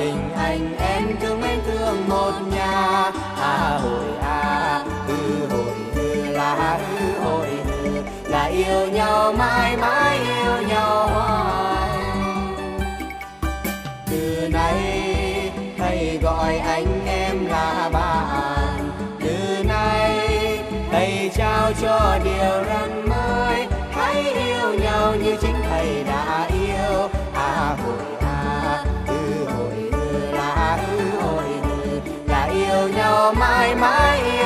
tình anh em thương mến thương một nhà. À hồi à ư hồi ư là ư hồi ư là yêu nhau mãi mãi yêu nhau hoài. Từ nay thầy gọi anh em là bạn. Từ nay thầy trao cho điều răn mới. Hãy yêu nhau như chính thầy đã yêu nhau mãi mãi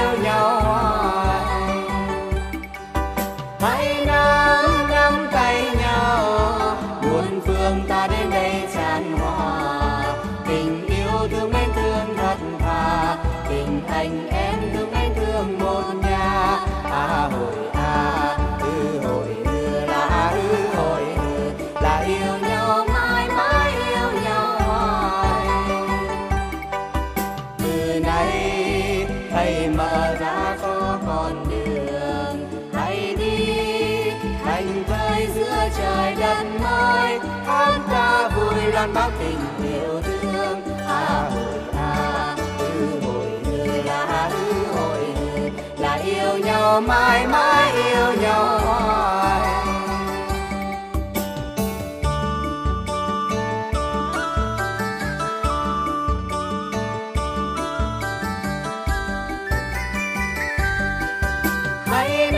ca báo tình yêu thương. À, à ừ, hồi à ư ừ, hồi ư là ư hồi ư là yêu nhau mãi mãi yêu nhau hoài. Hãy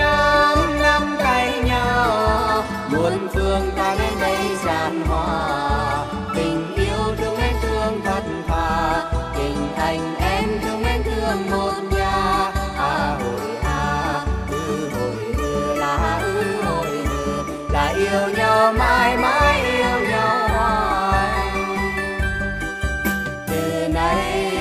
yêu nhau, mãi mãi yêu nhau hoài. Từ nay,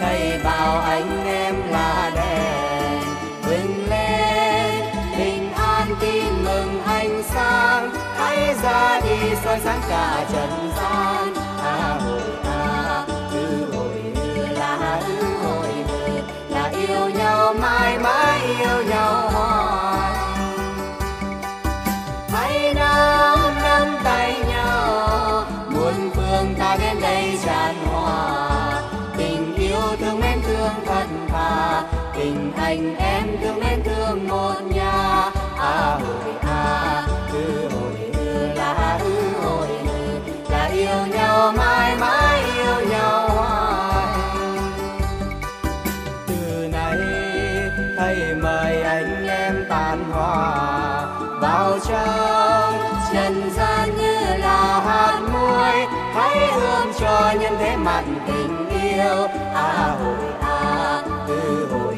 thầy bảo anh em là đèn bừng lên, bình an tin mừng ánh sáng. Hãy ra đi soi sáng cả trần gian. Ta hồi ta, cứ hồi là, cứ hồi là yêu nhau, mãi mãi yêu nhau anh em thương mến thương một nhà. À hồi à ư hồi ư là ư hồi ư là yêu nhau mãi mãi yêu nhau hoài. Từ nay, thầy mời anh em tàn hòa vào trong, trần gian như là hạt muối. Hãy hương cho nhân thế mặn tình yêu. À hồi à ư hồi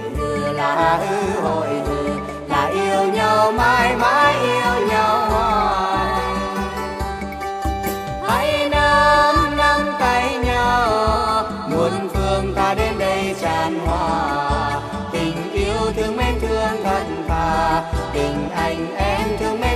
ư là ư là yêu nhau, mãi mãi yêu nhau. Hoài hãy nắm nắm tay nhau, muôn phương ta đến đây tràn hòa. Tình yêu thương mến thương thật thà, tình anh em thương mến